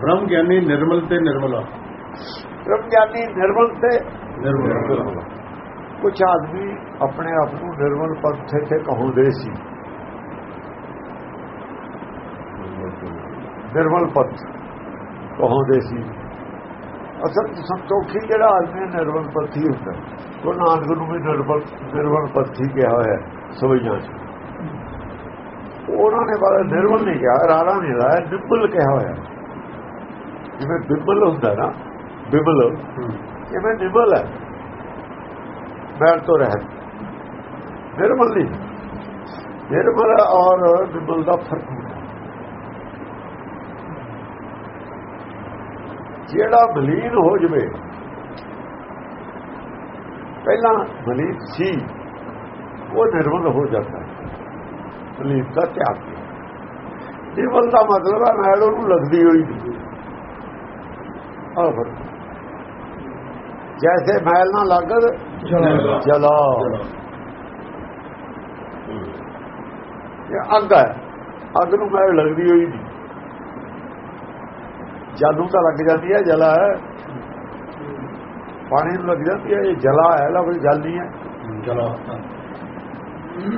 ਬ੍ਰਹਮ ਗਿਆਨੀ ਨਿਰਮਲ ਤੇ ਨਿਰਮਲਾ। ਬ੍ਰਹਮ ਗਿਆਨੀ ਨਿਰਮਲ ਤੇ ਨਿਰਮਲ। ਕੁਝ ਆਦਮੀ ਆਪਣੇ ਆਪ ਨੂੰ ਨਿਰਮਲ ਪੱਥੇ ਤੇ ਕਹੋਦੇ ਸੀ। ਨਿਰਮਲ ਪੱਥ ਕਹੋਦੇ ਸੀ। ਅਸਲ ਸੰਤੋਖੀ ਜਿਹੜਾ ਆਦਮੀ ਨਿਰਮਲ ਪੱਥੀ ਹੁੰਦਾ। ਉਹ ਨਾਨਕ ਨੂੰ ਵੀ ਨਿਰਮਲ ਨਿਰਮਲ ਪੱਥੀ ਕਿਹਾ ਹੋਇਆ ਚ ਉਹਨਾਂ ਨੇ ਬਾਰੇ ਨਿਰਮਲ ਨਹੀਂ ਕਿਹਾ ਰਾਰਾ ਨਹੀਂ ਲਾਇਆ ਨਿਰਮਲ ਕਿਹਾ ਹੋਇਆ। ਜਿਵੇਂ ਬਿਮਲ ਹੁੰਦਾ ਨਾ ਬਿਮਲ ਜਿਵੇਂ ਨਿਰਮਲ ਹੈ ਮੈਲ ਤੋਂ ਰਹਿਤ। ਨਿਰਮਲ ਨਹੀਂ। ਨਿਰਮਲ ਔਰ ਨਿਰਮਲ ਦਾ ਫ਼ਰਕ ਹੁੰਦਾ। ਜਿਹੜਾ ਮਲੀਨ ਹੋ ਜਵੇ ਪਹਿਲਾਂ ਮਲੀਨ ਸੀ ਉਹ ਨਿਰਮਲ ਹੋ ਜਾਂਦਾ ਹੈ। ਮਲੀਨ ਦਾ ਤਿਆਗ। ਨਿਰਮਲ ਦਾ ਮਤਲਬ ਹੈ ਮੈਲ ਉਹਨੂੰ ਲੱਗਦੀ ਹੋਈ। ਆਹ ਫ਼ਰਕ ਜੈਸੇ ਮੈਲ ਨਾ ਲੱਗਦ ਜਲਾ। ਇਹ ਅੱਗ ਹੈ। ਅੱਗ ਨੂੰ ਮੈਲ ਲੱਗਦੀ ਹੋਈ ਨਹੀਂ। ਜਲ ਨੂੰ ਤਾਂ ਲੱਗ ਜਾਂਦੀ ਹੈ ਜਲਾ ਹੈ। ਪਾਣੀ ਨੂੰ ਲੱਗ ਜਾਂਦੀ ਹੈ ਇਹ ਜਲਾ ਹੈ ਲਾ ਕੋਈ ਜਲ ਨਹੀਂ ਹੈ। ਚਲੋ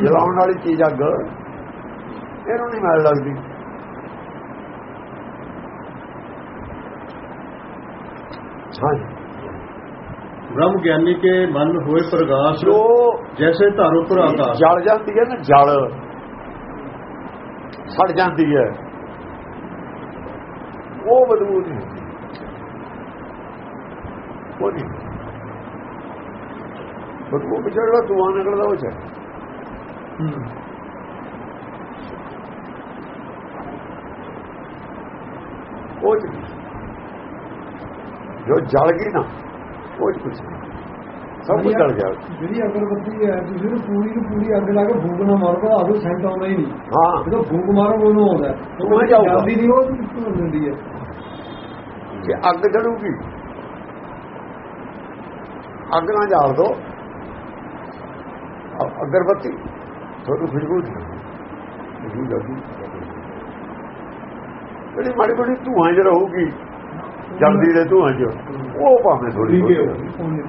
ਜਲਾਉਣ ਵਾਲੀ ਚੀਜ਼ ਅੱਗ। ਇਹਨੂੰ ਨਹੀਂ ਮੈਲ ਲੱਗਦੀ ਹਾਂਜੀ ब्रह्म ज्ञानी के मन हुए प्रकाश जो जैसे तारो पर आकाश जल जाती है ना जल सड़ जाती है वो बदबू नहीं होती वो नहीं बदबू पिछड़ रहा धुआं निकलता वो चाहे ਉਹ ਜੋ ਜਲ ਗਈ ਨਾ ਉਹ ਨਹੀਂ। ਸਭ ਕੁਝ ਜਲ ਗਿਆ। ਜਿਹੜੀ ਅਗਰਬੱਤੀ ਹੈ ਤੁਸੀਂ ਪੂਰੀ ਨੂੰ ਪੂਰੀ ਅੱਗ ਲਾ ਕੇ ਫੂਕ ਨਾ ਮਾਰੋ ਆਦੋ ਸੈਂਟ ਆਉਂਦਾ ਹੀ ਨਹੀਂ। ਹਾਂ। ਜਦੋਂ ਫੂਕ ਮਾਰੋ ਉਹਨੂੰ ਆਉਂਦਾ। ਉਹ। ਜਲਦੀ ਨਹੀਂ ਉਹ ਧੂੜ ਦਿੰਦੀ ਹੈ? ਕਿ ਅੱਗ ਜਲੂਗੀ ਅੱਗ ਨਾ ਜਾਲ ਦੋ। ਅਗਰਬੱਤੀ ਤੁਹਾਨੂੰ ਖੁਸ਼ਬੂ ਲੱਗੀ ਜਿਹੜੀ ਮਾੜੀ ਮਾੜੀ ਧੂਆਂ ਚ ਰਹੂਗੀ ਜਲਦੀ ਦੇ ਧੂਆਂ ਚ। ਉਹ ਭਾਵੇਂ ਥੋੜੀ ਠੀਕ ਹੈ।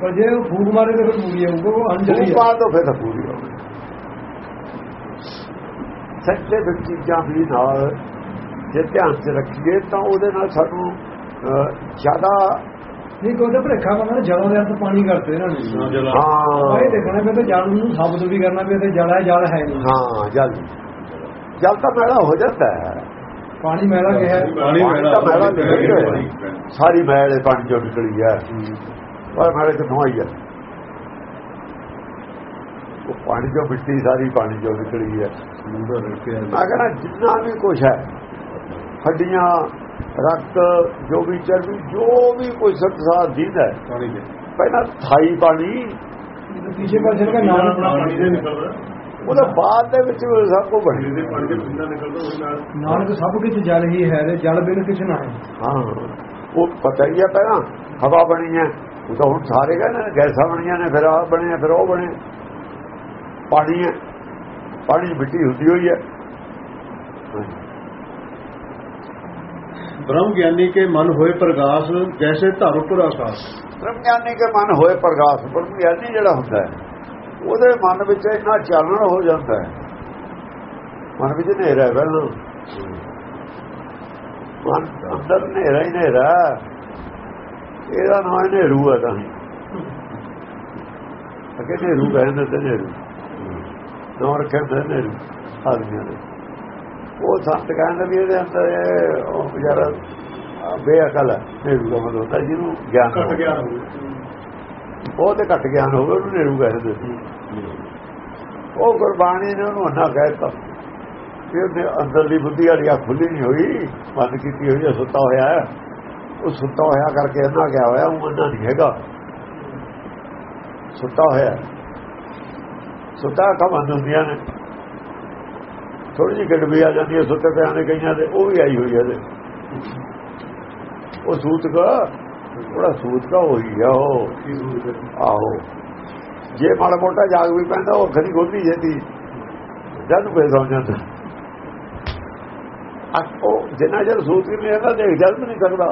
ਪਰ ਜੇ ਉਹ ਫੂਕ ਮਾਰੇ ਤਾਂ ਫਿਰ ਪੂਰੀ ਆਊਗਾ ਉਹ ਅੰਜਲੀ ਬਾਅਦ ਤੋਂ ਫਿਰ ਤਾਂ ਪੂਰੀ ਗਈ ਸੱਚੇ ਵਿੱਚ ਚੀਜ਼ਾਂ ਵੀ ਨਾਲ ਜੇ ਧਿਆਨ ਚ ਰੱਖੀਏ ਤਾਂ ਉਹਦੇ ਨਾਲ ਸਾਨੂੰ ਜ਼ਿਆਦਾ ਨਹੀਂ ਕੋਈ ਤਾਂ ਭਰੇਖਾ ਮੰਗਣਾ ਜਲਾਂ ਦੇ ਅੰਦਰ ਪਾਣੀ ਕਰਤੇ ਇਹਨਾਂ ਨੇ। ਹਾਂ ਇਹ ਦੇਖਣਾ ਵੀ ਤੇ ਜਲ ਨੂੰ ਸਾਬਤ ਵੀ ਕਰਨਾ ਵੀ ਤੇ ਜਲ ਹੈ ਜਲ ਹੈ ਨਹੀਂ। ਹਾਂ ਜਲ। ਜਲ ਤਾਂ ਮੈਲਾ ਹੋ ਜਾਂਦਾ ਹੈ। ਪਾਣੀ ਮਹਿਲਾ ਕਿਹਾ ਪਾਣੀ ਮਹਿਲਾ ਸਾਰੀ ਮਹਿਲ ਪਾਣੀ ਚੋਂ ਨਿਕਲੀ ਹੈ ਪਰ ਮਹਿਲ ਕਿੱਥੋਂ ਆਈ ਹੈ ਉਹ ਪਾਣੀ ਚੋਂ ਮਿੱਟੀ ਸਾਰੀ ਪਾਣੀ ਚੋਂ ਨਿਕਲੀ ਹੈ ਅਗਰ ਜਿੰਨਾ ਵੀ ਕੁਝ ਹੈ ਹੱਡੀਆਂ ਰਕਤ ਜੋ ਵੀ ਚਰਬੀ ਜੋ ਵੀ ਕੋਈ ਸੰਸਾਰ ਦੀਦਾ ਹੈ ਪਹਿਲਾਂ ਥਾਈ ਪਾਣੀ ਪਿੱਛੇ ਪਾਸੇ ਦਾ ਨਾਮ ਪਾਣੀ ਦੇ ਨਿਕਲਦਾ ਉਹਦਾ ਬਾਅਦ ਦੇ ਵਿੱਚ ਸਭ ਕੋ ਬਣ ਨਾਨਕ ਸਭ ਕੁਝ ਜਲ ਹੀ ਹੈ ਤੇ ਜਲ ਬਿਨ ਕਿਛ ਨਾ ਹੈ। ਹਾਂ। ਉਹ ਪਤਾ ਹੀ ਆ ਪਹਿਲਾਂ ਹਵਾ ਬਣੀ ਹੈ। ਉਹ ਤਾਂ ਹੁਣ ਸਾਰੇ ਕਹਿੰਦੇ ਗੈਸਾਂ ਬਣੀਆਂ ਨੇ ਫਿਰ ਆ ਬਣੇ ਫਿਰ ਉਹ ਬਣੇ ਪਾਣੀ ਹੈ। ਪਾਣੀ ਬਿੱਟੀ ਹੁੰਦੀ ਹੋਈ ਹੈ। ਬ੍ਰਹਮ ਗਿਆਨੀ ਕੇ ਮਨ ਹੋਏ ਪ੍ਰਗਾਸ ਜੈਸੇ ਧਰ ਉੱਪਰ ਆਕਾਸ਼ ਬ੍ਰਹਮ ਗਿਆਨੀ ਕੇ ਮਨ ਹੋਏ ਪ੍ਰਗਾਸ ਬ੍ਰਹਮ ਗਿਆਨੀ ਜਿਹੜਾ ਹੁੰਦਾ ਹੈ। ਉਹਦੇ ਮਨ ਵਿੱਚ ਇੰਨਾ ਚਾਨਣ ਹੋ ਜਾਂਦਾ ਹੈ। ਮਨ ਵਿੱਚ ਹਨੇਰਾ ਪਹਿਲਾਂ। ਮਨ ਅੰਦਰ ਹਨੇਰਾ ਹੀ ਹਨੇਰਾ ਇਹਦਾ ਨਾਮ ਹੈ ਹਨੇਰੂ ਆ ਤਾਂ ਅਕੇ ਹਨੇਰੂ ਕਹਿੰਦੇ ਤੇ ਹਨੇਰੂ। ਨਾਮ ਰੱਖਿਆ ਹਨੇਰੂ ਆਦਮੀਆਂ ਦੇ। ਉਹ ਸੰਤ ਕਹਿੰਦੇ ਵੀ ਇਹਦੇ ਅੰਦਰ ਉਹ ਵਿਚਾਰਾ ਬੇਅਕਲ ਹੈ ਹਨੇਰੂ ਦਾ ਮਤਲਬ ਹੁੰਦਾ ਜਿਹਨੂੰ ਗਿਆਨ ਘਟ ਗਿਆਨ ਹੋਵੇ। ਉਹ ਤੇ ਘਟ ਗਿਆਨ ਹੋਵੇ ਉਹਨੂੰ ਹਨੇਰੂ ਕਹਿੰਦੇ ਸੀ। ਉਹ ਗੁਰਬਾਣੀ ਨੇ ਉਹਨੂੰ ਅੰਨਾ ਕਹਿਤਾ ਕਿ ਉਹਦੇ ਅੰਦਰਲੀ ਬੁੱਧੀ ਵਾਲੀ ਆ ਖੁੱਲੀ ਨਹੀਂ ਹੋਈ, ਬੰਦ ਕੀਤੀ ਹੋਈ ਹੈ ਸੁੱਤਾ ਹੋਇਆ ਹੈ। ਉਹ ਸੁੱਤਾ ਹੋਇਆ ਕਰਕੇ ਅੰਨਾ ਗਿਆ ਹੋਇਆ, ਉਹ ਅੰਨਾ ਨਹੀਂ ਹੈਗਾ। ਸੁੱਤਾ ਹੋਇਆ ਸੁੱਤਾ ਅੱਖਾਂ ਬੰਦ ਹੁੰਦੀਆਂ ਨੇ। ਥੋੜੀ ਜਿਹੀ ਗੜਬੀ ਆ ਜਾਂਦੀ ਹੈ, ਸੁੱਤੇ ਪਿਆਂ ਦੇ ਕਈਆਂ ਦੇ, ਉਹ ਵੀ ਆਈ ਹੋਈ ਹੈ ਇਹਦੇ। ਉਹ ਸੂਤਕ ਥੋੜਾ ਸੂਤਕਾ ਹੋਈ ਆ ਉਹ। ਆਹੋ। ਜੇ ਮਾੜਾ ਮੋਟਾ ਜਾਗ ਵੀ ਪੈਂਦਾ ਉਹ ਖਰੀ ਗੋਦੀ ਜੇਤੀ ਜਦ ਪੈ ਸਮਝਦਾ ਅਸੋ ਜਿੰਨਾ ਜਦ ਸੂਤੀ ਨਹੀਂ ਆਉਂਦਾ ਦੇਖ ਜਦ ਨਹੀਂ ਸਕਦਾ।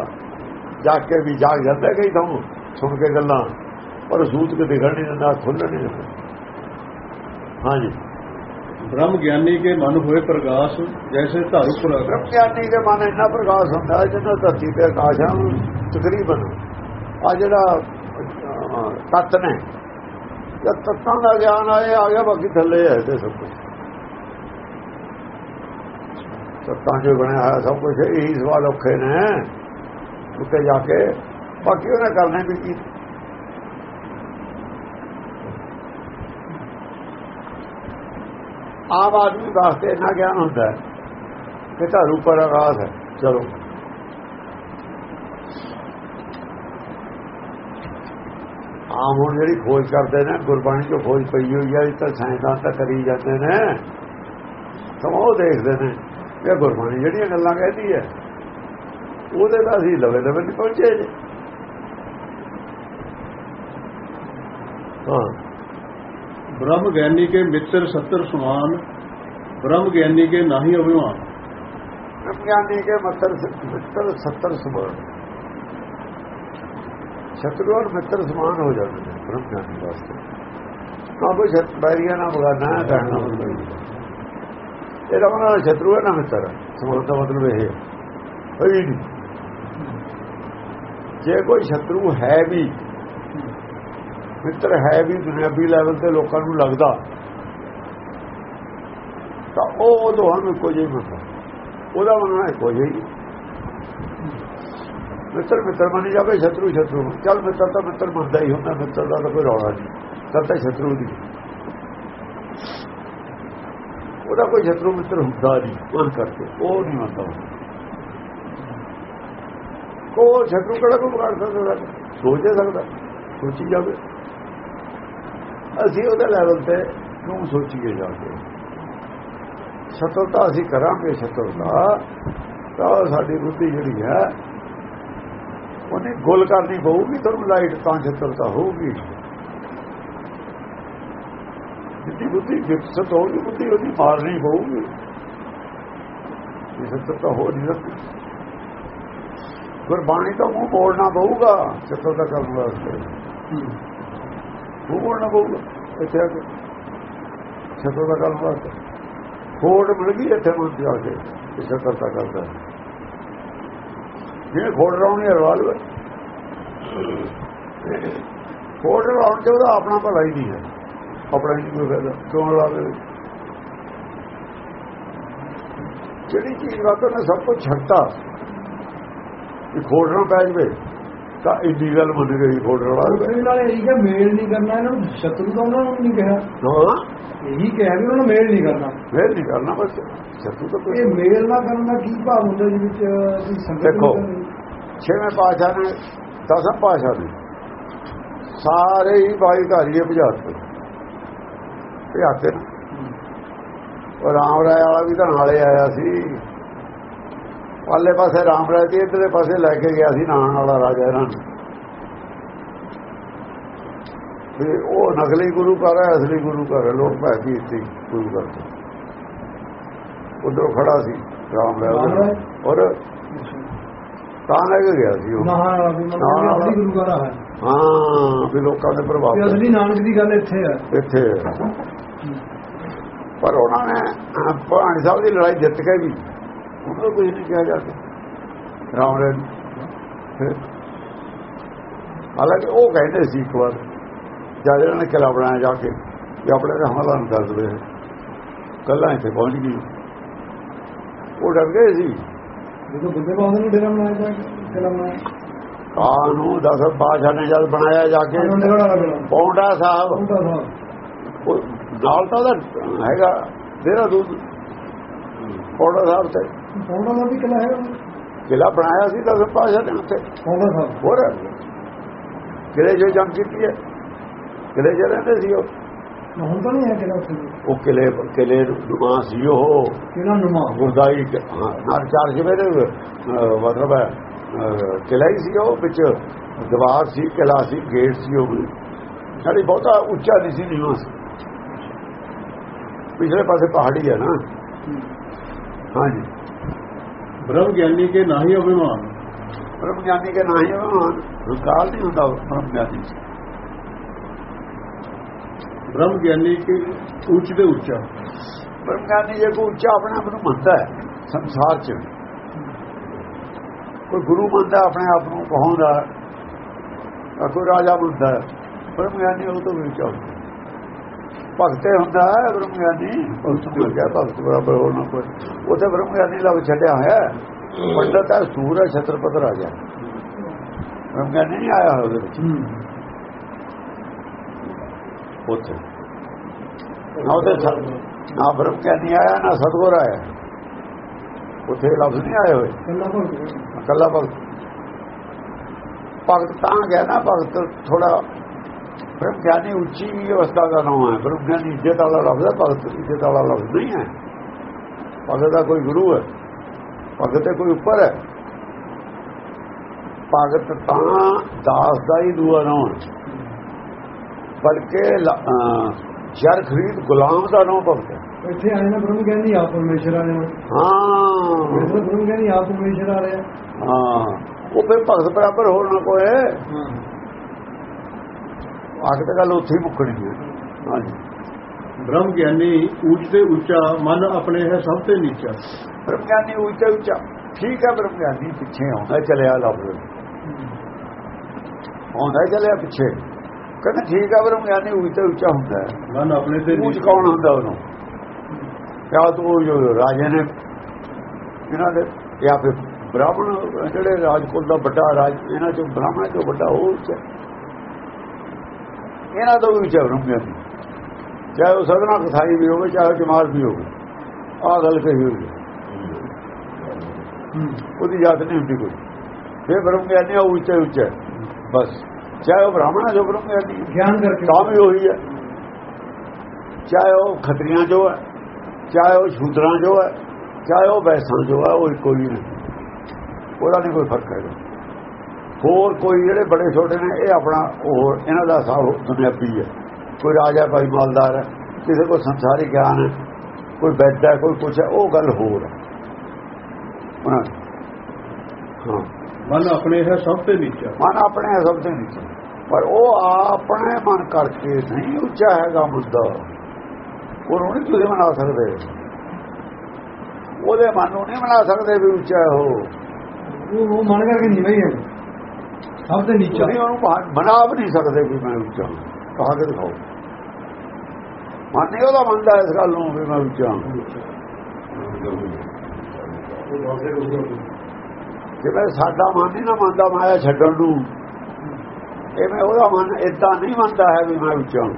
ਜਾਗ ਕੇ ਵੀ ਜਾਗ ਜਾਂਦਾ ਕਈ ਤਾਂ ਸੁਣ ਕੇ ਗੱਲਾਂ। ਪਰ ਸੂਤ ਕੇ ਦਿਖਣ ਨਹੀਂ ਦਿੰਦਾ ਖੁੱਲਣ ਨਹੀਂ ਦਿੰਦਾ। ਹਾਂਜੀ। ਬ੍ਰਹਮ ਗਿਆਨੀ ਕੇ ਮਨ ਹੋਏ ਪ੍ਰਕਾਸ਼ ਜੈਸੇ ਧਾਰੂ ਪ੍ਰਕਾਸ਼ ਬ੍ਰਹਮ ਗਿਆਨੀ ਦੇ ਮਨ ਇੰਨਾ ਪ੍ਰਕਾਸ਼ ਹੁੰਦਾ ਜਿੰਨਾ ਧਰਤੀ ਤੇ ਆਕਾਸ਼ ਆ ਤਕਰੀਬਨ। ਆ ਜਿਹੜਾ ਤਤ ਨੇ ਜਦ ਤੱਤਾਂ ਦਾ ਗਿਆਨ ਆਏ, ਆ ਗਿਆ, ਬਾਕੀ ਥੱਲੇ ਹੈ ਤੇ ਸਭ ਕੁਝ ਤੱਤਾਂ ਜੋ ਬਣਿਆ ਹੋਇਆ ਸਭ ਕੁਝ ਇਹੀ ਸਵਾਲ ਔਖੇ ਨੇ। ਉੱਤੇ ਜਾ ਕੇ ਬਾਕੀ ਉਹਨੇ ਕਰਨੇ ਵੀ ਕੀ? ਆਮ ਆਦਮੀ ਵਾਸਤੇ ਇੰਨਾ ਗਿਆਨ ਹੁੰਦਾ ਹੈ ਕਿ ਧਾਰੂ ਪਰ ਆਕਾਸ਼ ਹੈ। ਚਲੋ। ਆਮ ਹੁਣ ਜਿਹੜੀ ਖੋਜ ਕਰਦੇ ਨੇ ਗੁਰਬਾਣੀ ਚੋਂ ਖੋਜ ਪਈ ਹੋਈ ਹੈ ਇਹ ਤਾਂ ਸਾਇੰਸਦਾਨ ਤਾਂ ਕਰੀ ਜਾਂਦੇ ਨੇ। ਤਾਂ ਉਹ ਦੇਖਦੇ ਨੇ ਇਹ ਗੁਰਬਾਣੀ ਜਿਹੜੀਆਂ ਗੱਲਾਂ ਕਹਿਦੀ ਹੈ ਉਹਦੇ ਤਾਂ ਅਸੀਂ ਲਵੇ ਲਵੇ ਨਹੀਂ ਪਹੁੰਚੇ ਜੇ। ਹਾਂ। ਬ੍ਰਹਮ ਗਿਆਨੀ ਕੇ ਮਿੱਤਰ 70 ਸਮਾਨ ਬ੍ਰਹਮ ਗਿਆਨੀ ਕੇ ਨਹੀਂ ਅਭਿਮਾਨ। ਬ੍ਰਹਮ ਗਿਆਨੀ ਕੇ ਮਿੱਤਰ 70 ਸਮਾਨ। ਸ਼ਤਰੂ ਔਰ ਮਿੱਤਰ ਸਮਾਨ ਹੋ ਜਾਂਦੇ ਨੇ, ਬ੍ਰਹਮ ਗਿਆਨੀ ਵਾਸਤੇ। ਨਾ ਕੋਈ ਸ਼ਤ ਬੈਰੀਆ ਨਾ ਬਗਾਨਾ ਹੈ ਕਹਿਣਾ ਮਤਲਬ ਇਹਦਾ ਮਤਲਬ ਸ਼ਤਰੂ ਹੈ ਨਾ ਮਿੱਤਰ, ਸਮਾਨ ਦਾ ਮਤਲਬ ਇਹ ਹੈ। ਨਹੀਂ ਜੇ ਕੋਈ ਸ਼ਤਰੂ ਹੈ ਵੀ, ਮਿੱਤਰ ਹੈ ਵੀ ਦੁਨਿਆਵੀ ਲੈਵਲ ਤੇ ਲੋਕਾਂ ਨੂੰ ਲੱਗਦਾ, ਤਾਂ ਉਹ ਦੋਹਾਂ ਇੱਕੋ ਜਿਹੀ ਮੰਨਦਾ ਉਹਦਾ ਮੰਨਣਾ ਇੱਕੋ ਜਿਹੀ ਮਿੱਤਰ ਮਿੱਤਰ ਮੰਨੀ ਜਾਵੇ, ਸ਼ਤਰੂ ਸ਼ਤਰੂ ਚੱਲ ਮਿੱਤਰ ਤਾਂ ਮਿੱਤਰ ਮੰਨਦਾ ਹੀ ਹੁੰਦਾ, ਮਿੱਤਰ ਦਾ ਤਾਂ ਕੋਈ ਰੌਲਾ ਨਹੀਂ। ਤਾਂ ਤਾਂ ਸ਼ਤਰੂ ਦੀ। ਉਹਦਾ ਕੋਈ ਸ਼ਤਰੂ ਮਿੱਤਰ ਹੁੰਦਾ ਨਹੀਂ, ਮਨ ਕਰਕੇ। ਉਹ ਨਹੀਂ ਮੰਨਦਾ ਕੋ ਸ਼ਤਰੂ ਕਿਹੜਾ ਕੋਈ ਵਿਗਾੜ ਸਕਦਾ? ਸੋਚ ਨਹੀਂ ਸਕਦਾ। ਸੋਚੀ ਜਾਵੇ। ਅਸੀਂ ਉਹਦੇ ਲੈਵਲ ਤੇ ਨੂੰ ਸੋਚੀਏ ਜਾ ਕੇ? ਸ਼ਤਰਤਾ ਅਸੀਂ ਕਰਾਂਗੇ, ਸ਼ਤਰਤਾ। ਤਾਂ ਸਾਡੀ ਬੁੱਧੀ ਜਿਹੜੀ ਹੈ ਉਹਨੇ ਗੁੱਲ ਕਰਨੀ ਪਊਗੀ ਤੁਹਾਨੂੰ ਲਾਈਟ ਤਾਂ ਸ਼ਤਰਤਾ ਹੋਊਗੀ। ਜਿੱਦੀ ਬੁੱਧੀ ਵਿਕਸਤ ਹੋਊਗੀ, ਬੁੱਧੀ ਉਹਦੀ ਮਾਰਨੀ ਪਊਗੀ ਇਹ ਸ਼ਤਰਤਾ ਹੋ ਨਹੀਂ ਸਕਦੀ। ਗੁਰਬਾਣੀ ਤਾਂ ਮੂੰਹ ਬੋਲਣਾ ਪਊਗਾ ਸ਼ਤਰਤਾ ਕਰਨ ਵਾਸਤੇ। ਮੂੰਹ ਬੋਲਣਾ ਪਊਗਾ, ਇੱਥੇ ਆ ਕੇ। ਸ਼ਤਰਤਾ ਕਰਨ ਵਾਸਤੇ। ਖੋੜ ਮਿਲ ਗਈ ਇੱਥੇ ਮਨ ਤੇ ਆ ਕੇ ਇਸੇ ਕਰਤਾ ਕਰਦਾ। ਜੇ ਖੋੜ ਰਾਉਣੀ ਰਵਾ ਲਵੇ ਖੋੜ ਰਾਉਣ ਚ ਉਹਦਾ ਆਪਣਾ ਭਲਾ ਹੀ ਨਹੀਂ ਹੈ। ਆਪਣਾ ਹੀ ਕੋਈ ਫਾਇਦਾ ਕਿਉਂ ਲਾਵੇ ਜਿਹੜੀ ਚੀਜ਼ ਵਾਤੋਂ ਨੇ ਸਭ ਕੁਝ ਛੱਡਤਾ ਇਹ ਖੋੜ ਨਾ ਪੈ ਜਵੇ ਤਾਂ ਇੰਨੀ ਗੱਲ ਮੰਨ ਗਈ ਖੋੜ ਰਵਾ ਲਵੇ ਦੂਸਰੇ ਨਾਲ ਇਹੀ ਕਿ ਮੇਲ ਨਹੀਂ ਕਰਨਾ ਇਹਨਾਂ ਨੂੰ ਸ਼ਤਰੂ ਤਾਂ ਉਹਨਾਂ ਨੂੰ ਨਹੀਂ ਕਿਹਾ। ਹਾਂ। ਇਹੀ ਕਿਹਾ ਵੀ ਉਹਨਾਂ ਨੂੰ ਮੇਲ ਨਹੀਂ ਕਰਨਾ। ਫੇਰ ਨਹੀਂ ਕਰਨਾ ਬਸ ਸੱਤੂ ਤਾਂ ਇਹ ਮੇਲ ਨਾ ਕਰਨ ਦਾ ਕੀ ਭਾਵ ਹੁੰਦਾ ਜੀ ਵਿੱਚ ਅਸੀਂ ਸੰਗਤ ਨਹੀਂ ਦੇਖੋ। ਛੇਵੇਂ ਪਾਸ਼ਾ ਨੇ ਦਸਮ ਪਾਸ਼ਾ ਨੇ ਸਾਰੇ ਹੀ ਬਾਈ ਘਾਰੀਏ ਭਜਾਤੇ ਭਜਾਤੇ ਉਹ ਰਾਮ ਰਾਏ ਵਾਲਾ ਵੀ ਤਾਂ ਨਾਲੇ ਆਇਆ ਸੀ। ਪਾਲੇ ਪਾਸੇ ਰਾਮ ਰਾਏ ਦੀ ਇਧਰਲੇ ਪਾਸੇ ਲੈ ਕੇ ਗਿਆ ਸੀ ਨਾਨ ਵਾਲਾ ਰਾਜਾ ਇਹਨਾਂ ਨੂੰ। ਤੇ ਉਹ ਨਕਲੀ ਗੁਰੂ ਘਰ ਹੈ ਅਸਲੀ ਗੁਰੂ ਘਰ ਹੈ ਲੋਕ ਭੈ ਗਈ ਸੀ ਗੁਰੂ ਘਰ ਤੋਂ। ਉਧਰੋਂ ਖੜਾ ਸੀ ਰਾਮ ਰਾਏ? ਔਰ ਤਾਂ ਲੈ ਕੇ ਗਿਆ ਸੀ ਉਹ। ਅਸਲੀ ਗੁਰੂ ਘਰ ਹੈ ਹਾਂ ਵੀ ਲੋਕਾਂ ਦੇ ਪ੍ਰਭਾਵ ਤੇ ਅਸਲੀ ਨਾਨਕ ਦੀ ਗੱਲ ਇੱਥੇ ਹੈ ਇੱਥੇ ਪਰ ਉਹਨਾਂ ਨੇ ਭਾਣੀ ਸਾਹਿਬ ਦੀ ਲੜਾਈ ਜਿੱਤ ਕੇ ਵੀ ਉਹਨਾਂ ਨੂੰ ਕੁਝ ਨਹੀਂ ਕਿਹਾ ਜਾ ਸਕਦਾ। ਰਾਮ ਨੂੰ। ਹਾਲਾਂਕਿ ਉਹ ਕਹਿੰਦੇ ਸੀ ਇੱਕ ਵਾਰ ਜਦ ਇਹਨਾਂ ਨੇ ਕਿਲਾ ਬਣਾਇਆ ਜਾ ਕੇ ਵੀ ਆਪਣੇ ਤੇ ਹਮਲਾ ਨੂੰ ਕਰ ਦਵੇ। ਕੱਲਾ ਇੱਥੇ ਪਹੁੰਚ ਗਈ। ਉਹ ਡਰ ਗਏ ਸੀ। ਜਦੋਂ ਬੁੱਧੇ ਬਾਦ ਨੂੰ ਡੇਰਾ ਬਣਾਇਆ ਤਾਂ ਕਿਲਾ ਬਣਾਇਆ? ਕਾਨੂੰ ਦਸ ਬਾਦਸ਼ਾਹ ਨੇ ਜਦ ਬਣਾਇਆ ਜਾ ਕੇ ਨੇ ਪੌਂਡਾ ਸਾਹਿਬ। ਉਹਦਾ ਸਾਹਿਬ। ਉਹ ਨਾਲ ਤਾਂ ਉਹਦਾ ਹੈਗਾ ਦੇਰਾ। ਦੂਧ ਪੌਂਡਾ ਸਾਹਿਬ ਤੇ। ਪੌਂਡਾ ਦਾ ਵੀ ਕਿਲਾ ਹੈ ਕਿਲਾ ਬਣਾਇਆ ਸੀ ਦਸ ਬਾਦਸ਼ਾਹ ਨੇ ਉੱਥੇ। ਪੌਂਡਾ ਸਾਹਿਬ। ਹੋਰ। ਕਿਲੇ ਜੋ ਜੰਗ ਕੀਤੀ ਹੈ। ਕਿਲੇ ਚ ਰਹਿੰਦੇ ਸੀ ਉਹ। ਹੁਣ ਤਾਂ ਨਹੀਂ ਹੈ ਕਿਲਾ ਉਹ ਕਿਲੇ ਕਿਲੇ ਦੁਆ ਸੀ ਉਹ। ਕਿਲਾ ਨੁਮਾ ਗੁਰਦਾਈ ਹਾਂ ਨਾਲ ਚਾਰ ਜਿਵੇਂ ਦੇ ਮਤਲਬ ਹੈ ਕਿਲਾ ਹੀ ਸੀ ਉਹ ਵਿੱਚ। ਦੀਵਾਰ ਸੀ ਕਿਲਾ ਸੀ ਗੇਟ ਸੀ ਉਹ ਸਾਡੀ ਬਹੁਤਾ ਉੱਚਾ ਨਹੀਂ ਸੀ ਨੀਵਾਂ ਸੀ ਪਿਛਲੇ ਪਾਸੇ ਪਹਾੜੀ ਹੈ ਨਾ। ਹਾਂਜੀ। ਬ੍ਰਹਮ ਗਿਆਨੀ ਕੇ ਨਾਹੀ ਅਭਿਮਾਨ। ਬ੍ਰਹਮ ਗਿਆਨੀ ਕੇ ਨਹੀਂ ਉਹ ਰੁਕਾਲ ਨਹੀਂ ਹੁੰਦਾ ਬ੍ਰਹਮ ਗਿਆਨੀ। ਬ੍ਰਹਮ ਗਿਆਨੀ ਕੇ ਉੱਚ ਦੇ ਉੱਚਾ। ਬ੍ਰਹਮ ਗਿਆਨੀ ਜੇ ਕੋਈ ਉੱਚਾ ਆਪਣੇ ਆਪ ਨੂੰ ਮੰਨਦਾ ਹੈ ਸੰਸਾਰ 'ਚ। ਕੋਈ ਗੁਰੂ ਮੰਨਦਾ ਆਪਣੇ ਆਪ ਨੂੰ ਕਹਾਉਂਦਾ ਤਾਂ ਕੋਈ ਰਾਜਾ ਮੰਨਦਾ। ਬ੍ਰਹਮ ਗਿਆਨੀ ਉਹ ਤੋਂ ਉੱਚਾ ਭਗਤੇ ਹੁੰਦਾ ਹੈ ਬ੍ਰਹਮ ਗਿਆਨੀ। ਉਸ ਤੋਂ ਕਿਹਾ ਭਗਤ ਬਰਾਬਰ ਹੋਣਾ ਕੋਈ। ਉਹਦੇ ਬ੍ਰਹਮ ਗਿਆਨੀ ਲੱਗ ਛੱਡਿਆ ਹੋਇਆ। ਪੰਡਤ ਹੈ ਸੂਰ ਹੈ ਛਤਰਪਤ ਰਾਜਾ। ਬ੍ਰਹਮ ਗਿਆਨੀ ਨਹੀਂ ਆਇਆ ਉਹਦੇ ਵਿੱਚ। ਉੱਥੇ ਨਾ ਉਹਦੇ ਨਾ ਬ੍ਰਹਮ ਗਿਆਨੀ ਆਇਆ ਨਾ ਸਤਗੁਰ ਆਇਆ। ਉੱਥੇ ਲਫ਼ਜ਼ ਨਹੀਂ ਆਏ ਹੋਏ। ਕੱਲਾ ਭਗਤ ਭਗਤ। ਤਾਂ ਗਿਆ ਨਾ ਭਗਤ ਥੋੜਾ ਬ੍ਰਹਮ ਗਿਆਨੀ ਉੱਚੀ ਅਵਸਥਾ ਦਾ ਨਾਮ ਹੈ। ਬ੍ਰਹਮ ਗਿਆਨੀ ਇੱਜ਼ਤ ਵਾਲਾ ਲਫ਼ਜ਼ ਹੈ ਭਗਤ ਇੱਜ਼ਤ ਵਾਲਾ ਲਫ਼ਜ਼ ਨਹੀਂ ਹੈ। ਭਗਤ ਦਾ ਕੋਈ ਗੁਰੂ ਹੈ। ਭਗਤ ਤੇ ਕੋਈ ਉੱਪਰ ਹੈ। ਭਗਤ ਤਾਂ ਦਾਸ ਦਾ ਹੀ ਦੂਆ ਨਾਮ ਹੈ। ਬਲਕਿ ਜਰ ਖਰੀਦ ਗੁਲਾਮ ਦਾ ਨਾਮ ਭਗਤ ਹੈ ਇੱਥੇ ਆਏ ਨਾ ਬ੍ਰਹਮ ਗਿਆਨੀ ਆਪ ਪਰਮੇਸ਼ਰ ਆ ਰਿਹਾ ਹਾਂ। ਬ੍ਰਹਮ ਗਿਆਨੀ ਆਪ ਪਰਮੇਸ਼ਰ ਆ ਰਿਹਾ। ਹਾਂ। ਉਹ ਫਿਰ ਭਗਤ ਬਰਾਬਰ ਹੋਰ ਨਾ ਕੋਈ ਆਖ ਤੇ ਗੱਲ ਉੱਥੇ ਹੀ ਮੁੱਕਣੀ ਹੈ। ਹਾਂਜੀ। ਬ੍ਰਹਮ ਗਿਆਨੀ ਉੱਚ ਦੇ ਉੱਚਾ ਮਨ ਆਪਣੇ ਹੈ ਸਭ ਤੇ ਨੀਚਾ। ਬ੍ਰਹਮ ਗਿਆਨੀ ਉੱਚਾ ਉੱਚਾ। ਠੀਕ ਹੈ ਬ੍ਰਹਮ ਗਿਆਨੀ ਪਿੱਛੇ ਆਉਂਦਾ ਚਲਿਆ ਲਫ਼ਜ਼ ਆਉਂਦਾ ਚਲਿਆ ਪਿੱਛੇ। ਕਹਿੰਦਾ ਠੀਕ ਹੈ ਬ੍ਰਹਮ ਗਿਆਨੀ ਉੱਚਾ ਉੱਚਾ ਹੁੰਦਾ ਹੈ। ਮਨ ਆਪਣੇ ਤੇ ਉੱਚ ਕੌਣ ਹੁੰਦਾ ਉਹਨੂੰ? ਕਿਆ ਤੂੰ ਜੋ ਰਾਜੇ ਨੇ ਇਹਨਾਂ ਦੇ ਜਾਂ ਫਿਰ ਬ੍ਰਾਹਮਣ ਜਿਹੜੇ ਰਾਜਕੁਲ ਦਾ ਵੱਡਾ ਰਾਜ ਇਹਨਾਂ ਚੋਂ ਬ੍ਰਾਹਮਣ ਚੋਂ ਵੱਡਾ ਉਹ ਉੱਚਾ। ਇਹਨਾਂ ਤੋਂ ਵੀ ਉੱਚਾ ਬ੍ਰਹਮ ਗਿਆਨੀ ਚਾਹੇ ਉਹ ਸਦਨਾ ਕਥਾਈ ਵੀ ਹੋਵੇ ਚਾਹੇ ਜਮਾਤ ਵੀ ਹੋਵੇ ਆਹ ਗੱਲ ਕਹੀ ਹੋਈ। ਉਹਦੀ ਯਾਦ ਨਹੀਂ ਹੁੰਦੀ ਕੋਈ। ਫਿਰ ਬ੍ਰਹਮ ਗਿਆਨੀ ਉਹ ਉੱਚਾ ਉੱਚਾ। ਬਸ। ਚਾਹੇ ਉਹ ਬ੍ਰਾਹਮਣ ਹੈ ਜੋ ਬ੍ਰਹਮ ਗਿਆਨੀ ਹੈ, ਗਿਆਨ ਕਰਕੇ। ਤਾਂ ਵੀ ਉਹੀ ਹੈ। ਚਾਹੇ ਉਹ ਖੱਤਰੀਆਂ ਜੋ ਹੈ ਚਾਹੇ ਉਹ ਸ਼ੂਦਰਾਂ ਜੋ ਹੈ ਚਾਹੇ ਉਹ ਵੈਸਾਂ ਜੋ ਹੈ ਉਹ ਇੱਕੋ ਹੀ ਨੇ ਉਹਦਾ ਨਹੀਂ ਕੋਈ ਫ਼ਰਕ ਹੈਗਾ। ਹੋਰ ਕੋਈ ਜਿਹੜੇ ਬੜੇ ਛੋਟੇ ਨੇ ਇਹ ਆਪਣਾ ਹੋਰ ਇਹਨਾਂ ਦਾ ਹਿਸਾਬ ਦੁਨਿਆਵੀ ਹੈ। ਕੋਈ ਰਾਜਾ ਕੋਈ ਮਾਲਦਾਰ ਹੈ ਕਿਸੇ ਕੋਲ ਸੰਸਾਰੀ ਗਿਆਨ ਹੈ ਕੋਈ ਹੈ ਕੋਈ ਕੁਛ ਹੈ ਉਹ ਗੱਲ ਹੋਰ ਹੈ। ਹਾਂ। ਮਨ ਆਪਣੇ ਹੈ ਸਭ ਤੇ ਨੀਚਾ। ਮਨ ਆਪਣੇ ਸਭ ਤੋਂ ਨੀਚੇ। ਪਰ ਉਹ ਆਪਣੇ ਮਨ ਕਰਕੇ ਨਹੀਂ ਉੱਚਾ ਹੈਗਾ ਮੁੱਦਾ। ਉਹਨੂੰ ਨਹੀਂ ਤੁਸੀਂ ਬਣਾ ਸਕਦੇ। ਉਹਦੇ ਮਨ ਨੂੰ ਨਹੀਂ ਬਣਾ ਸਕਦੇ ਵੀ ਉੱਚਾ ਹੈ ਉਹ। ਮਨ ਕਰਕੇ ਨਹੀਂ ਬਈ ਹੈ ਸਭ ਤੋਂ ਨੀਚਾ। ਤੁਸੀਂ ਉਹਨੂੰ ਬਣਾ- ਵੀ ਨਹੀਂ ਸਕਦੇ ਵੀ ਮੈਂ ਉੱਚਾ ਹਾਂ। ਕਹਾ ਕੇ ਦਿਖਾਓ। ਮਨ ਨਹੀਂ ਉਹਦਾ ਮੰਨਦਾ ਇਸ ਗੱਲ ਨੂੰ ਵੀ ਮੈਂ ਉੱਚਾ ਹਾਂ। ਜਿਵੇਂ ਸਾਡਾ ਮਨ ਨਹੀਂ ਨਾ ਮੰਨਦਾ ਮਾਇਆ ਛੱਡਣ ਨੂੰ। ਐਵੇਂ ਉਹਦਾ ਮਨ ਇਦਾਂ ਨਹੀਂ ਮੰਨਦਾ ਹੈ ਵੀ ਮੈਂ ਹਾਂ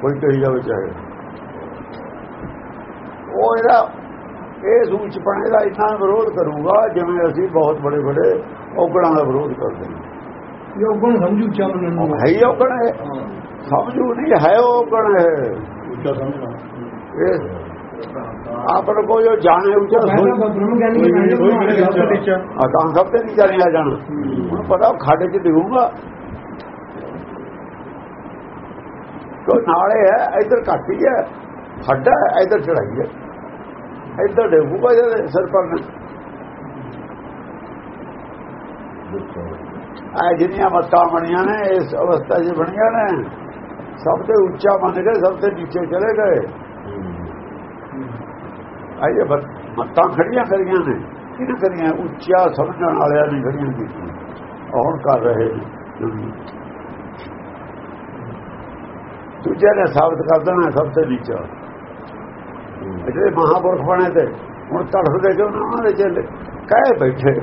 ਕੋਈ ਕਹੀ ਜਾਵੇ ਚਾਹੇ। ਉਹ ਇਹਦਾ ਇਹ ਸੂਚਪਣੇ ਦਾ ਇੰਨਾ ਵਿਰੋਧ ਕਰੂਗਾ ਜਿਵੇਂ ਅਸੀਂ ਬਹੁਤ ਬੜੇ ਬੜੇ ਔਗਣਾਂ ਦਾ ਵਿਰੋਧ ਕਰਦੇ ਹਾਂ। ਇਹ ਉਗਣ ਸਮਝੂ ਮੰਨਣ ਨੂੰ? ਹੈ ਹੀ ਔਗਣ ਹੈ। ਸਮਝੂ ਨਹੀਂ ਹੈ ਔਗਣ ਹੈ ਉੱਚਾ ਸਮਝਣਾ। ਇਹ ਆਪਰ ਕੋ ਜੋ ਜਾਣੇ ਉੱਚਾ ਮੈਂ ਸੋਚ ਤਾਂ ਸਭ ਤੇ ਨਹੀਂ ਚੜਿਆ ਜਾਣਾ। ਹੁਣ ਪਤਾ ਖਾਡੇ 'ਚ ਡਿਗੂਗਾ। ਕੋ ਨਾਲੇ ਹੈ ਇੱਧਰ ਘੱਟ ਹੀ ਖੱਡਾ ਇੱਧਰ ਚੜਾਈ ਹੈ। ਇੱਧਰ ਡਿਗੂਗਾ ਜਦ ਸਿਰ ਪਰ ਨੇ। ਆ ਜਿਹੜੀਆਂ ਮੱਤਾਂ ਬਣੀਆਂ ਨੇ ਇਸ ਅਵਸਥਾ 'ਚ ਬਣੀਆਂ ਨੇ ਸਭ ਤੋਂ ਉੱਚਾ ਮੰਨ ਕੇ ਸਭ ਤੋਂ ਨੀਚੇ ਚਲੇ ਗਏ। ਆਏ ਮੱਤਾਂ ਖੜੀਆਂ ਕਰੀਆਂ ਨੇ। ਕਿਹਨੇ ਕਰੀਆਂ? ਉੱਚਾ ਸਮਝਣ ਵਾਲਿਆਂ ਨੇ ਖੜੀਆਂ ਕੀਤੀਆਂ। ਹੁਣ ਕਰ ਰਹੇ ਨੇ? ਦੂਜੇ ਨੇ ਸਾਬਤ ਕਰ ਦੇਣਾ ਸਭ ਤੋਂ ਨੀਚਾ। ਜਿਹੜੇ ਮਹਾਪੁਰਖ ਬਣੇ ਤੇ ਹੁਣ ਤੜਫਦੇ ਕਿਉਂ ਨਾ ਉਹਨਾਂ ਦੇ ਚੱਲੇ? ਕਾਹੇ ਬੈਠੇ।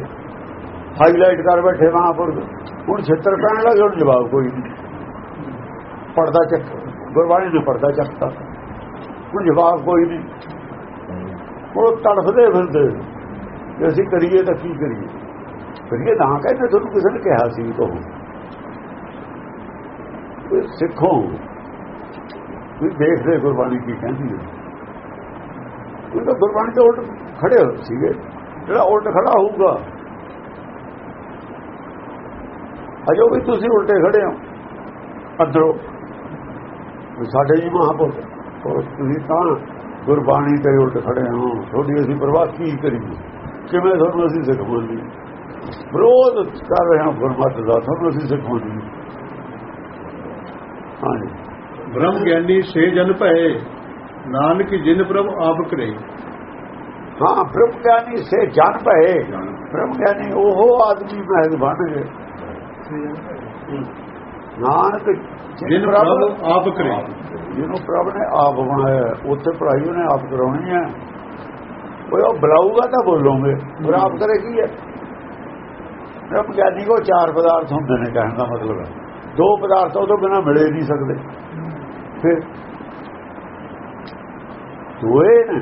ਹਾਈਲਾਈਟ ਕਰ ਬੈਠੇ ਮਹਾਪੁਰਖ। ਹੁਣ ਛਿੱਤਰ ਪੈਣ ਲੱਗੇ ਹੁਣ ਜਵਾਬ ਕੋਈ ਨਹੀਂ। ਪਰਦਾ ਚੱਕ ਗੁਰਬਾਣੀ ਨੇ ਪਰਦਾ ਚੱਕਤਾ। ਹੁਣ ਜਵਾਬ ਕੋਈ ਨਹੀਂ। ਉਹ ਤੜਫਦੇ ਫਿਰਦੇ ਜੇ ਅਸੀਂ ਕਰੀਏ ਤਾਂ ਕੀ ਕਰੀਏ? ਕਰੀਏ ਤਾਂ ਕਹਿੰਦੇ ਤੁਹਾਨੂੰ ਕਿਸੇ ਨੇ ਕਿਹਾ ਸੀ ਵੀ ਕਹੋ ਸਿੱਖੋ ਵੀ ਦੇਖਦੇ ਗੁਰਬਾਣੀ ਕੀ ਕਹਿੰਦੀ ਹੈ। ਉਹ ਤਾਂ ਗੁਰਬਾਣੀ ਦੇ ਉਲਟ ਖੜੇ ਹੋ ਸੀਗੇ। ਜਿਹੜਾ ਉਲਟ ਖੜਾ ਹੋਊਗਾ, ਅਜੋ ਵੀ ਤੁਸੀਂ ਉਲਟੇ ਖੜੇ ਹੋ। ਅੰਦਰੋਂ ਵੀ ਸਾਡੇ ਜੀ ਮਹਾਪੁਰਖ ਤੁਸੀਂ ਤਾਂ ਗੁਰਬਾਣੀ ਤੇ ਉਲਟ ਖੜੇ ਹੋ। ਤੁਹਾਡੀ ਅਸੀਂ ਪ੍ਰਵਾਹ ਕੀ ਕਰੀਏ। ਕਿਵੇਂ ਤੁਹਾਨੂੰ ਅਸੀਂ ਸਿੱਖ ਬੋਲੀ ਵਿਰੋਧ ਕਰ ਰਹੇ ਹਾਂ ਗੁਰਮਤਿ ਦਾ ਤੁਹਾਨੂੰ ਅਸੀਂ ਸਿੱਖ ਬੋਲੀ ਹਾਂਜੀ। ਬ੍ਰਹਮ ਗਿਆਨੀ ਸੇ ਜਨ ਭਏ ਨਾਨਕ ਜਿਨ ਪ੍ਰਭ ਆਪ ਕਰੇ। ਹਾਂ ਬ੍ਰਹਮ ਗਿਆਨੀ ਸੇ ਜਨ ਭਏ। ਬ੍ਰਹਮ ਗਿਆਨੀ ਉਹ ਆਦਮੀ ਮਹਿਲ ਬਣ ਗਏ। ਨਾਨਕ ਜਿਨ ਪ੍ਰਭ ਆਪ ਕਰੇ। ਜਿਹਨੂੰ ਪ੍ਰਭ ਨੇ ਆਪ ਬਣਾਇਆ ਹੈ, ਉੱਥੇ ਪੜ੍ਹਾਈ ਉਹਨੇ ਆਪ ਕਰਾਉਣੀ ਹੈ। ਉਹ ਉਹ ਬੁਲਾਊਗਾ ਤਾਂ ਬੋਲੋਗੇ। ਪਰ ਆਪ ਕਰੇ ਕੀ ਹੈ? ਬ੍ਰਹਮ ਗਿਆਨੀ ਕੋ ਚਾਰ ਪਦਾਰਥ ਹੁੰਦੇ ਨੇ ਕਹਿਣ ਦਾ ਮਤਲਬ ਹੈ। ਦੋ ਪਦਾਰਥ ਉਹ ਤੋਂ ਬਿਨਾ ਮਿਲੇ ਨਹੀਂ ਸਕਦੇ। ਫਿਰ ਦੋਏ ਨੇ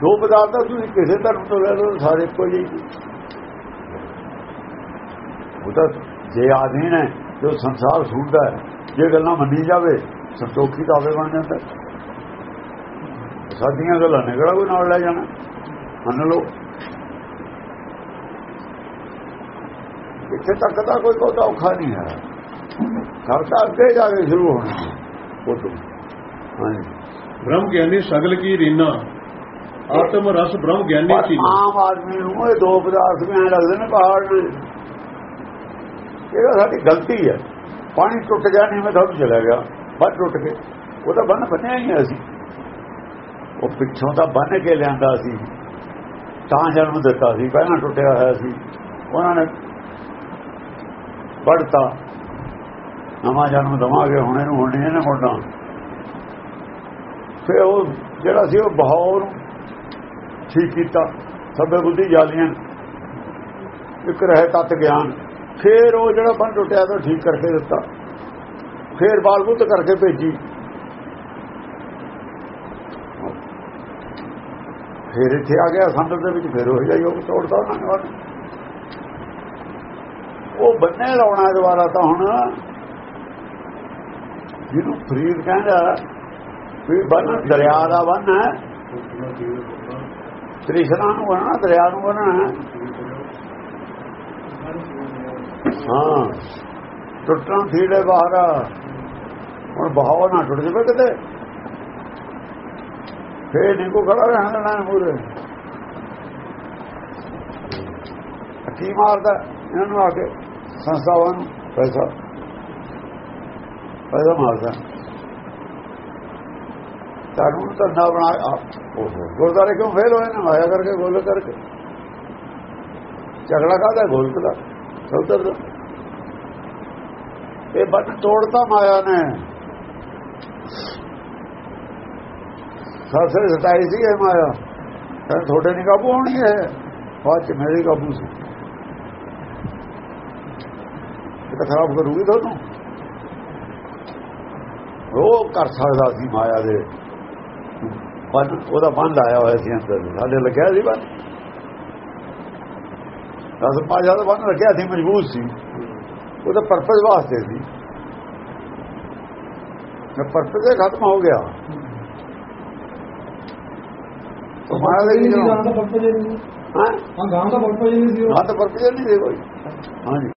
ਦੋ ਪਦਾਰਥ ਤੁਸੀਂ ਕਿਸੇ ਧਰਮ ਤੋਂ ਲੈ ਲਓ ਸਾਰੇ ਹੀ। ਉਹ ਤਾਂ ਜੇ ਆਦਮੀ ਨੇ ਜੋ ਸੰਸਾਰ ਸੁਣਦਾ ਹੈ ਜੇ ਗੱਲਾਂ ਮੰਨੀ ਜਾਵੇ ਸੰਤੋਖੀ ਤਾਂ ਆਵੇ ਬਣ ਜਾਂਦਾ। ਸਾਡੀਆਂ ਗੱਲਾਂ ਨੇ ਕਿਹੜਾ ਕੋਈ ਨਾਲ ਲੈ ਜਾਣਾ? ਮੰਨ ਲਓ। ਇੱਥੇ ਤੱਕ ਤਾਂ ਕੋਈ ਬਹੁਤਾ ਔਖਾ ਨਹੀਂ ਹੈ। ਤਾਂ ਅੱਗੇ ਜਾ ਕੇ ਸ਼ੁਰੂ ਹੋਣਾ ਉਹ ਤੋਂ। ਹਾਂਜੀ। ਬ੍ਰਹਮ ਗਿਆਨੀ ਸਗਲ ਕੀ ਰੀਨਾ? ਆਤਮ ਰਸ ਬ੍ਰਹਮ ਗਿਆਨੀ ਚੀਨਾ ਆਮ ਆਦਮੀ ਨੂੰ ਇਹ ਦੋ ਪਦਾਰਥ ਵੀ ਐਂ ਲੱਗਦੇ ਨੇ ਪਹਾੜ ਨੇ ਇਹ ਸਾਡੀ ਗਲਤੀ ਹੈ, ਪਾਣੀ ਟੁੱਟ ਗਿਆ ਨਹੀਂ, ਮੈਂ ਤੁਹਾਨੂੰ ਚਲਾ ਗਿਆ ਬੰਨ ਟੁੱਟ ਕੇ। ਉਹ ਤਾਂ ਬੰਨ ਬੰਨਿਆ ਹੀ ਹੈ ਅਸੀਂ। ਉਹ ਪਿੱਛੋਂ ਤਾਂ ਬੰਨ ਕੇ ਲਿਆਂਦਾ ਸੀ। ਤਾਂ ਜਨਮ ਦਿੱਤਾ ਸੀ, ਪਹਿਲਾਂ ਟੁੱਟਿਆ ਹੋਇਆ ਸੀ। ਉਹਨਾਂ ਨੇ ਪੜਤਾ ਨਵਾਂ ਜਨਮ ਦਵਾਂਗੇ, ਹੁਣ ਇਹਨੂੰ, ਹੁਣ ਨਹੀਂ ਇਹਨੇ ਮੁੜਨਾ। ਫਿਰ ਉਹ ਜਿਹੜਾ ਸੀ, ਉਹ ਬਹਾਉ ਨੂੰ ਠੀਕ ਕੀਤਾ। ਸਭੇ ਬੁੱਧੀ ਜਾਲੀਆਂ। ਇੱਕ ਰਹਿ ਤਤ ਗਿਆਨ। ਫੇਰ ਉਹ ਜਿਹੜਾ ਬੰਨ ਟੁੱਟਿਆ ਤਾਂ ਠੀਕ ਕਰਕੇ ਦਿੱਤਾ। ਫੇਰ ਬਾਲ ਬੁੱਧ ਕਰਕੇ ਭੇਜੀ। ਫੇਰ ਇੱਥੇ ਆ ਗਿਆ ਸੰਦਰ ਦੇ ਵਿੱਚ ਫਿਰ ਉਹ ਜਿਹਾ ਯੋਗ ਤੋੜਦਾ ਉਹਨਾਂ ਨੇ ਉਹ ਬੰਨੇ ਲਾਉਣਾ ਦੁਬਾਰਾ ਤਾਂ ਹੁਣ ਜਿਹਨੂੰ ਫਰੀਦ ਕਹਿੰਦਾ ਵੀ ਬੰਨ ਦਰਿਆ ਦਾ ਬੰਨ ਹੈ। ਤ੍ਰਿਸ਼ਨਾ ਨੂੰ ਬਣਨਾ ਦਰਿਆ ਨੂੰ ਬਣਨਾ ਹਾਂ। ਟੁੱਟਣਾ ਥੀੜੇ ਬਾਹਰ। ਹੁਣ ਬਹਾਵ ਨਾ ਟੁੱਟ ਜਾਵੇ ਕਿਤੇ। ਫੇਰ ਨਹੀਂ ਕੋ ਖੜਾ ਰਹਿਣ ਦੇਣਾ ਮੂਰੇ ਕੀ ਮਾਰਦਾ ਇਹਨਾਂ ਨੂੰ ਆ ਕੇ? ਸੰਸਥਾਵਾਂ ਨੂੰ ਪੈਸਾ। ਪੈਸਾ ਮਾਰਦਾ। ਕਾਨੂੰਨ ਤਾਂ ਨਾ ਬਣਾ ਉਹ ਗੁਰਦਾਰੇ ਕਿਉਂ ਫੇਲ ਹੋਏ ਨੇ? ਮਾਇਆ ਕਰਕੇ ਗੋਲ ਕਰਕੇ। ਝਗੜਾ ਕਾਹਦਾ ਗੋਲ ਦਾ। ਸੌਦਰ ਦਾ। ਇਹ ਬੱਟ ਤੋੜਤਾ ਮਾਇਆ ਨੇ। ਸਾਸੇ ਸਤਾਈ ਸੀ ਇਹ ਮਾਇਆ। ਤਾਂ ਤੁਹਾਡੇ ਨਹੀਂ ਕਾਬੂ ਹੋਣੀ ਹੈ ਬਾਅਦ ਚ ਮੇਰੇ ਕਾਬੂ ਸੀ। ਇਹ ਤਾਂ ਖਰਾਬ ਕਰੂਗੀ ਤੁਹਾਨੂੰ। ਉਹ ਕਰ ਸਕਦਾ ਸੀ ਮਾਇਆ ਦੇ। ਬੰਨ, ਉਹਦਾ ਬੰਦ ਆਇਆ ਹੋਇਆ ਸੀ ਅੰਦਰ। ਸਾਡੇ ਲੱਗਿਆ ਸੀ ਬੰਦ ਦਸ, ਪਾਜਾ ਦਾ ਬੰਨ ਲੱਗਿਆ ਸੀ, ਮਜ਼ਬੂਤ ਸੀ। ਉਹਦਾ ਪਰਪਸ ਵਾਸਤੇ ਸੀ। ਮੈਂ ਪਰਪਸ ਹੀ ਖਤਮ ਹੋ ਗਿਆ। ਮਾਇਆ ਦੇ ਨਹੀਂ ਕੀ ਗਾਂ ਦਾ ਪਰਪਸ ਨਹੀਂ ਹਾਂ? ਹਾਂ ਗਾਂ ਦਾ ਪਰਪਸ ਨਹੀਂ ਸੀ ਉਹ। ਨਾ ਤਾਂ ਪਰਪਸ ਨਹੀਂ ਦੇ ਕੋਈ। ਹਾਂਜੀ।